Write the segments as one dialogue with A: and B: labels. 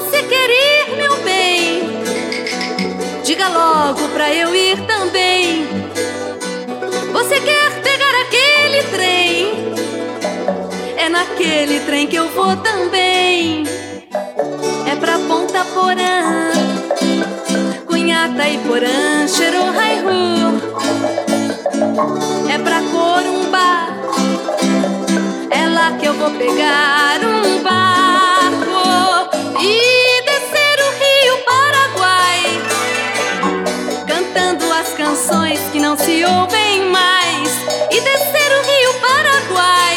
A: você querer, meu bem, diga logo pra eu ir também. Você quer pegar aquele trem? É naquele trem que eu vou também. É pra Ponta Porã, Cunhata e Porã, Xerohaihu. É pra Corumbá, é lá que eu vou pegar um bar. Que não se ouvem mais e descer o Rio Paraguai,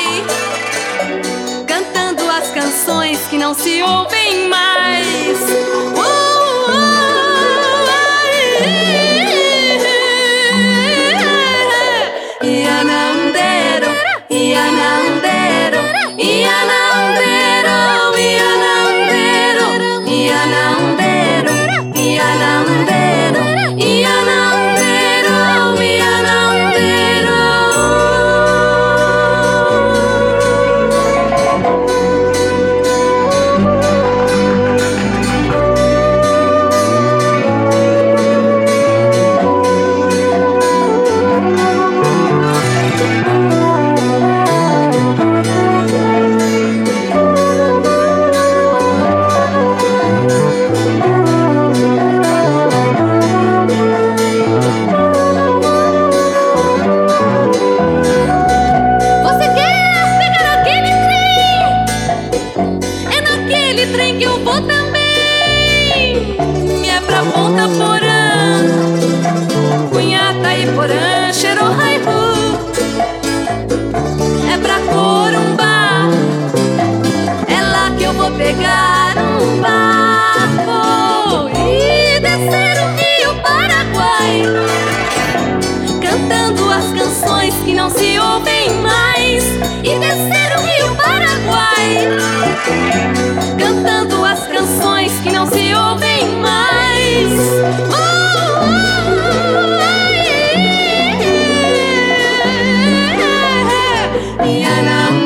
A: cantando as canções que não se ouvem mais. eu vou também. É pra Ponta Porã, Cunhata e Porã, Xerohaihu. É pra Corumbá, é lá que eu vou pegar um barco e descer when I'm